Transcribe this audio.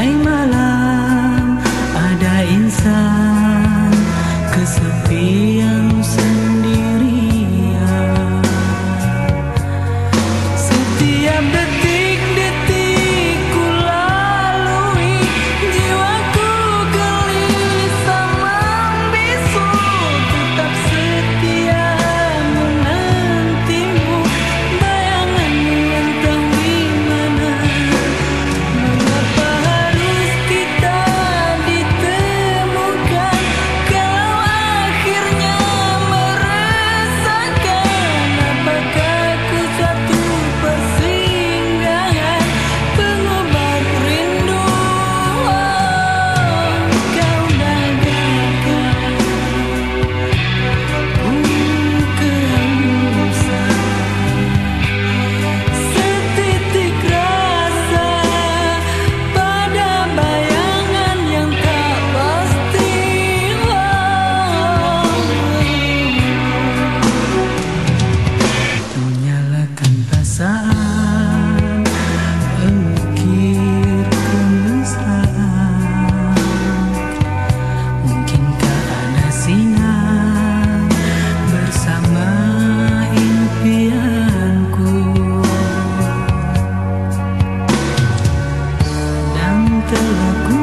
tirai malam ada insan kesepian 的了口